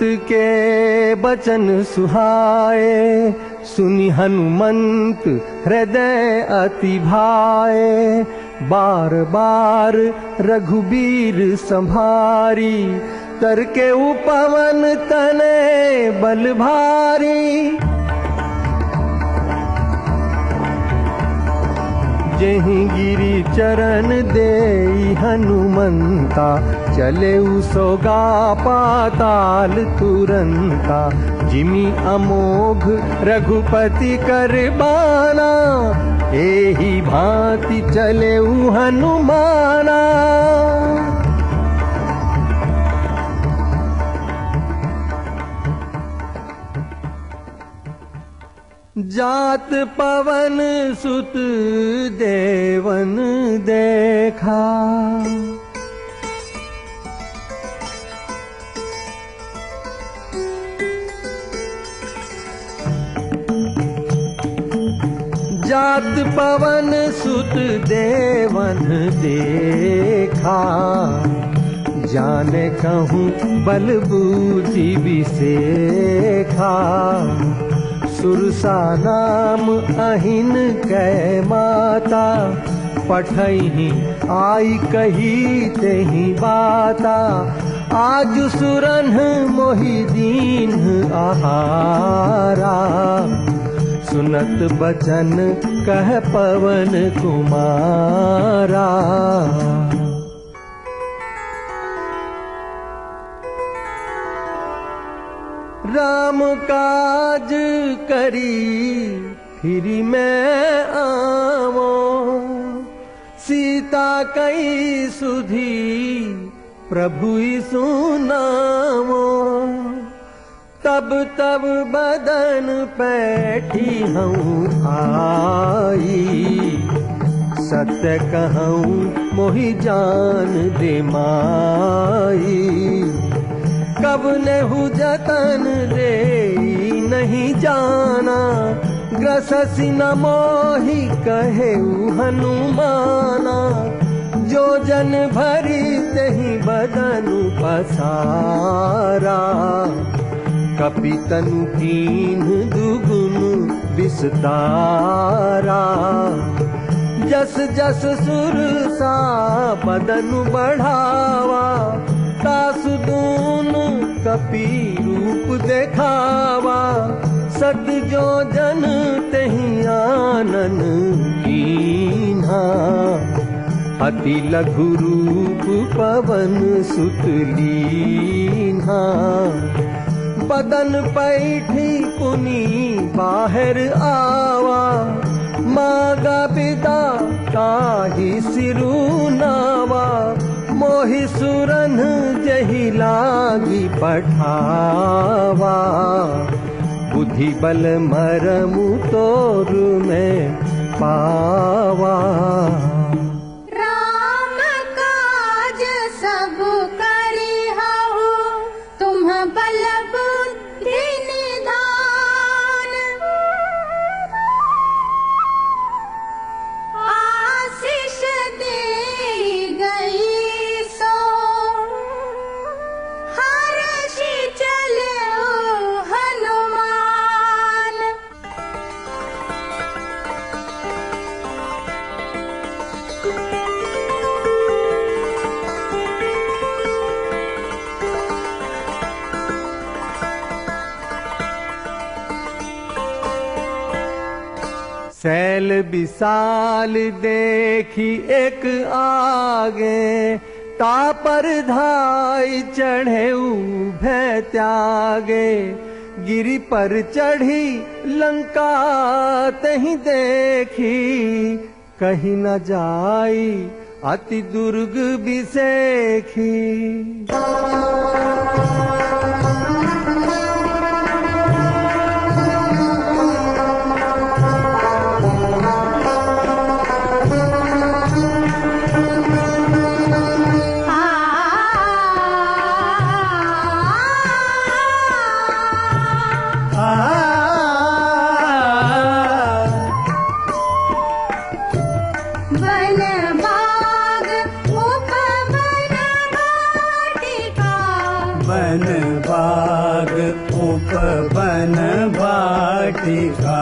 जामवंत के बचन सुहाए सुनि हनुमंत हृदय अति भाए। बार बार रघुबीर संभारी तर के उपवन तने बल भारी। जही गिरी चरण दे हनुमंता चले सोगा पाताल तुरंता। जिमी अमोघ रघुपति कर बाना। एही भांति चले हनुमाना। जात पवन सुत देवन देखा। जात पवन सुत देवन देखा। जान कहूँ बल बूझी विशेखा। सुरसा नाम अहिन कै माता, पठही आई कही तेही बाता। आज सुरन मोहि दीन आहारा। सुनत बचन कह पवन कुमारा। राम काज करी फिर मैं आवो। सीता कई सुधी प्रभु सुनावो तब तब बदन पैठी हूँ आई। सत्य कहूँ, मोहि जान दे माई। कब नेहु जतन रे, नहीं जाना। ग्रससी न मोहि कहे हनुमाना। जो जन भरी तही बदनु पसारा। कपितनु कीन दुगुन विस्तारा। जस जस सुर सा बदनु बढ़ावा तासु दून कपि रूप देखावा। सत जो जन तही आनन कीन्हा। अति लघु रूप पवन सुत लीन्हा बदन पैठी पुनी बाहर आवा। मागा पिता ताही सिरु नावा। मोहि सुरन जही लागी पठावा। बुद्धि बल मरमु तोर में पावा। सैल देखी एक आगे, तापर धाई चढ़े भय त्यागे। गिरी पर चढ़ी, लंका तही देखी। कहीं न जाई, अति दुर्ग बिसेखी। उपवन वाटिका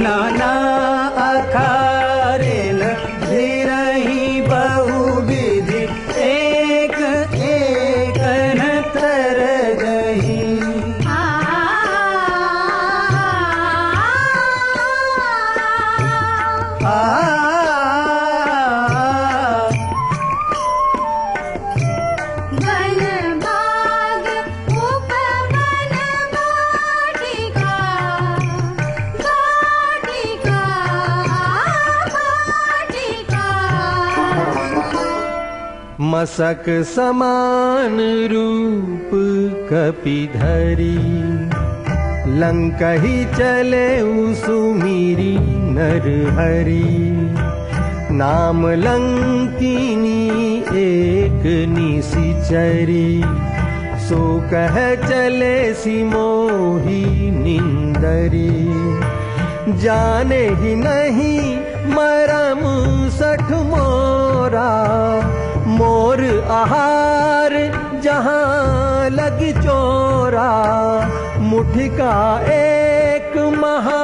la la. मसक समान रूप कपिधरी। लंकही चले सुमीरी नर हरि नाम लंकिनी एक निशिचरी सो कह चले सिमोही जाने ही नहीं मरम सठ मोरा मोर आहार, जहाँ लग चोरा। मुठिका एक महा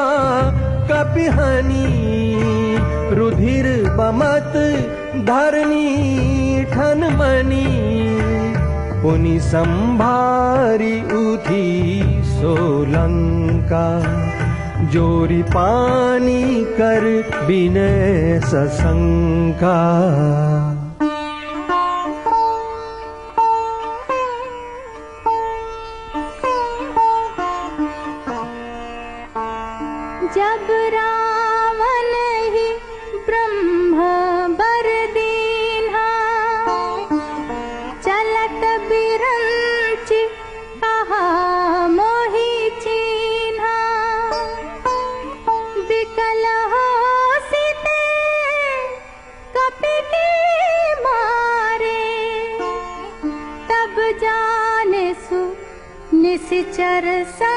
कपिहनी रुधिर बमत धरनी ठन मनी। पुनि संभारी उठी सोलंका जोरी पानी कर बिनय सशंका। அரசா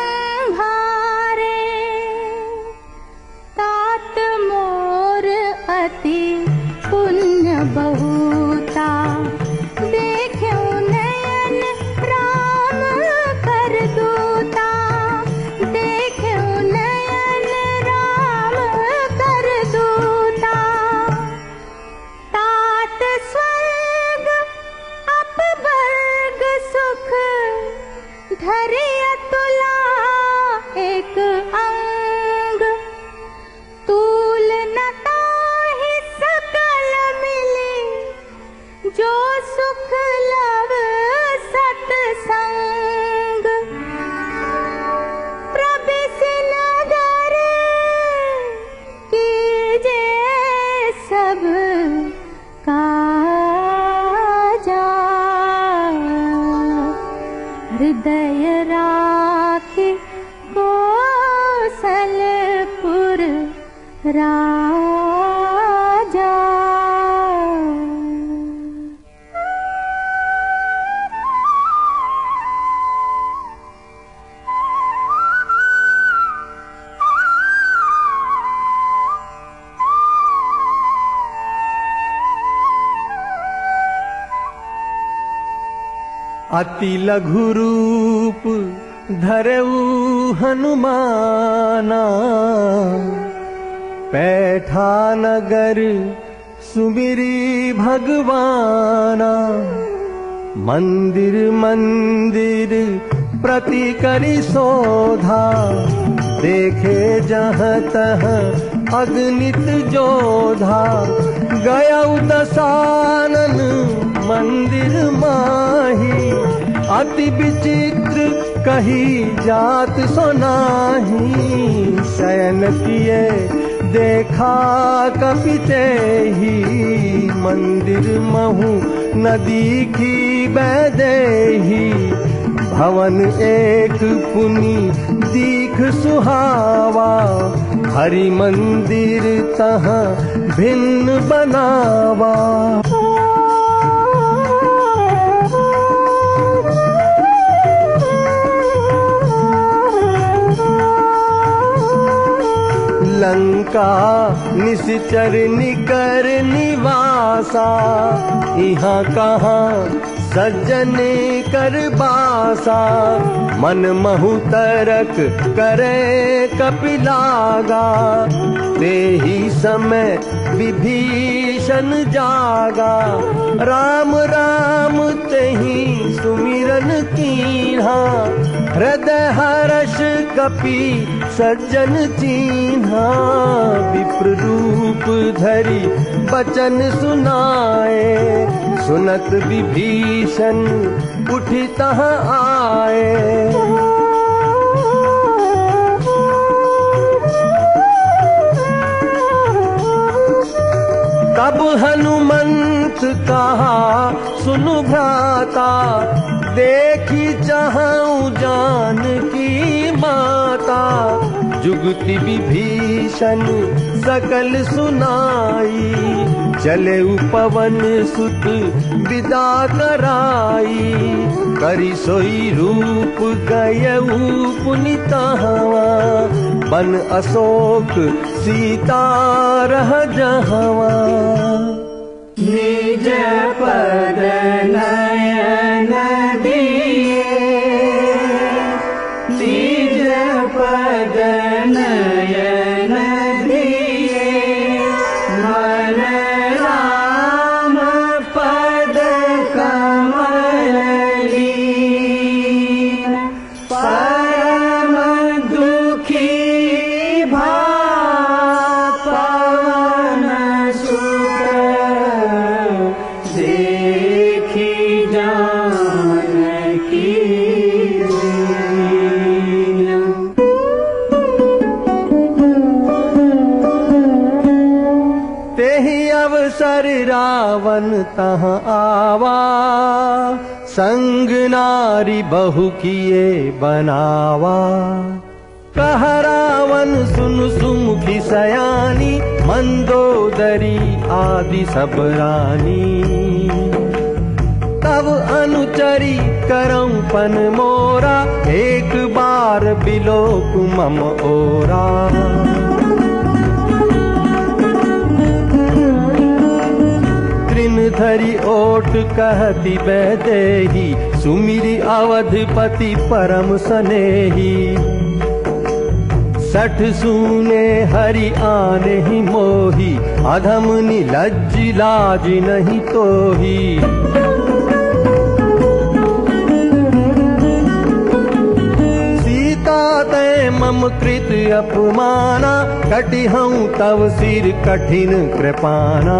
अति लघु रूप धरऊ हनुमाना। पैठा नगर सुमिरी भगवाना। मंदिर मंदिर प्रति करी शोधा। देखे जहाँ तह अग्नित जोधा। गया मंदिर माही, अति विचित्र कही जात सोनाही शयन किए, देखा कपिते ही मंदिर महु, नदी की बैदेही। भवन एक पुनि, दीख सुहावा। हरि मंदिर तहाँ भिन्न बनावा। लंका निश्चर निकर निवासा। यहाँ कहाँ सज्जन कर बासा मन महु तरक करे कपिलागा। ते ही समय विभीषण जागा। राम राम तही सुमिरन कीन्हा। हृदय हर्ष कपि सज्जन चीन्हा। विप्र रूप धरि बचन सुनाए, सुनत विभीषण उठी तहाँ आए। तब हनुमंत कहा, सुनु भ्राता, देखी चाहूँ जान की माता जुगति विभीषण सकल सुनाई चले पवन सुत विदा कराई। करी सोई रूप गयऊ पुनिता बन अशोक सीता रह जहवा निज पद नयन बहु किए बनावा। कह रावण सुन सुमुखी सयानी मंदोदरी आदि सब रानी। तब अनुचरी करम पन मोरा एक बार बिलोक मम ओरा धरि ओट कहती बैदेही, सुमिरी अवधपति परम सनेही। सठ सूने हरि आने ही मोही, अधम निलज्ज लाज नहीं तोही। सीता तय मम कृत अपमाना कटि तव सिर कठिन कृपाना।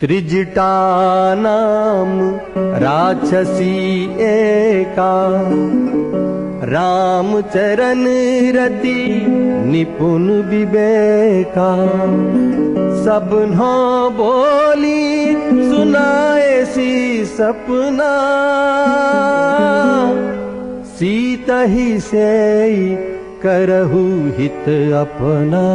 त्रिजटा नाम राक्षसी एका। राम चरण रति निपुण विवेका। सब नो बोली सुनाए सी सपना। सीता ही से करहु हित अपना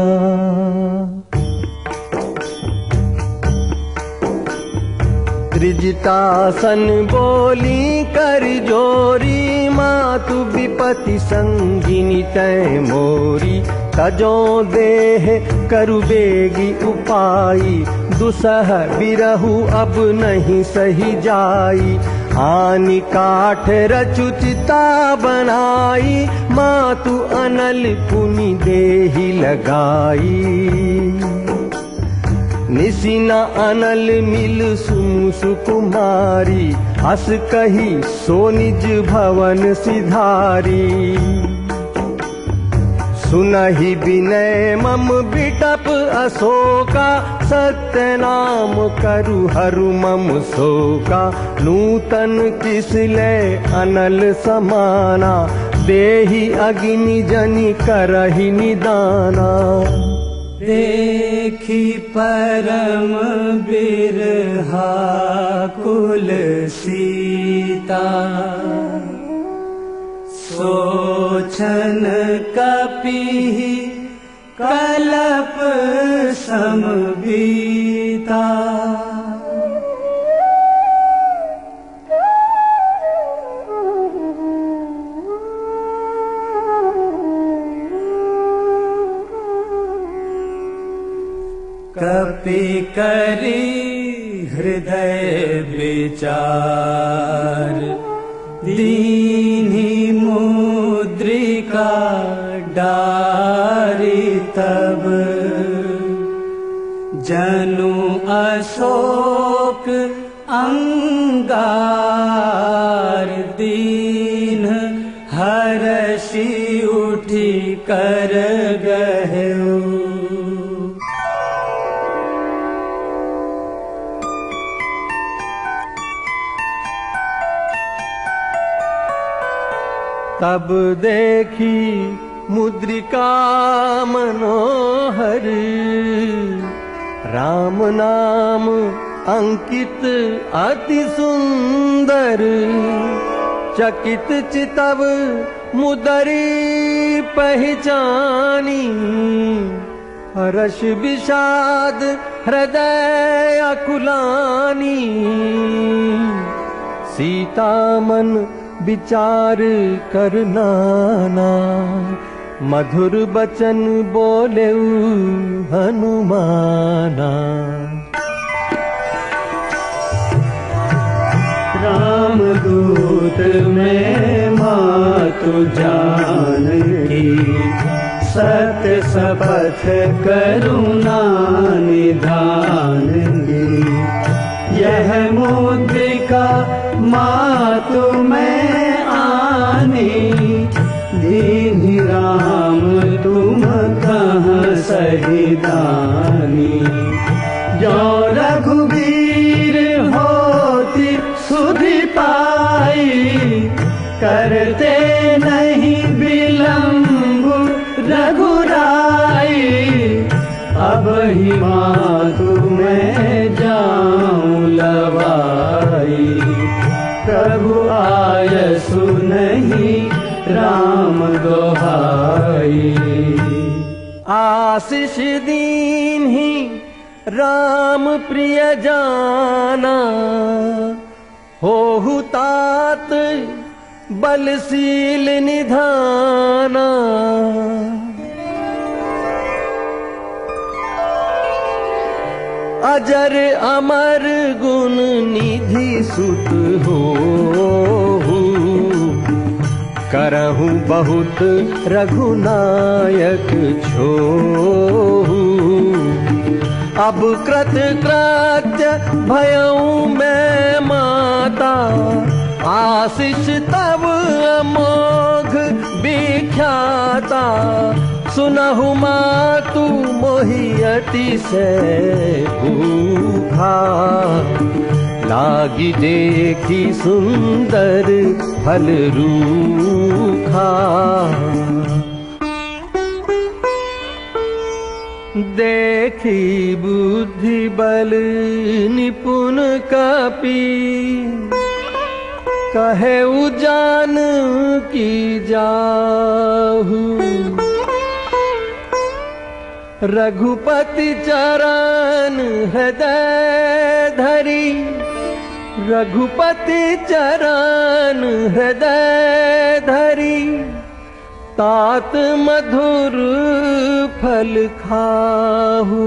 त्रिजटासन बोली कर जोरी मातु विपति संगिनी तय मोरी। तजो देह करु बेगी उपाई। दुसह बिरहु अब नहीं सही जाई। आनी काठ रचुचिता बनाई। मातु अनल पुनि देही लगाई। निसिना अनल मिल सुमु कुमारी हस कही सो निज भवन सिधारी। सुनहि विनय मम बिटप अशोका सत्य नाम करु हरु मम शोका। नूतन किसले अनल समाना देहि अग्नि जनि करहि निदाना देखी परम बिरहा कुल सीता सोचन कपि कलप समबीता हृदय विचार। दीनी मुद्रिका डारी तब। जनु अशोक अंगार तब देखी मुद्रिका मनोहर। राम नाम अंकित अति सुंदर। चकित चितव मुदरी पहचानी। हर्ष विषाद हृदय अकुलानी। सीता मन विचार करनाना मधुर बचन बोले हनुमाना। राम दूत में मातु जान सत्य शपथ करुणा निधान यह मुद्रिका मातु में आनी सहिदानी जो रघुवीर राम दोहाई आशीष दीन ही राम प्रिय जाना। हो तात बलशील निधाना। अजर अमर गुण निधि सुत हो बहुत रघुनायक छो अब कृत कृत्य भयऊ मैं माता आशीष तब अमोघ विख्याता। सुनहु मोहियति से भूखा लागी देखी सुंदर फल रूखा। देखी बुद्धि बल निपुण कपी। कहे उजान की जाहू। रघुपति चरण हृदय धरी रघुपति चरण हृदय धरी तात मधुर फल खाहू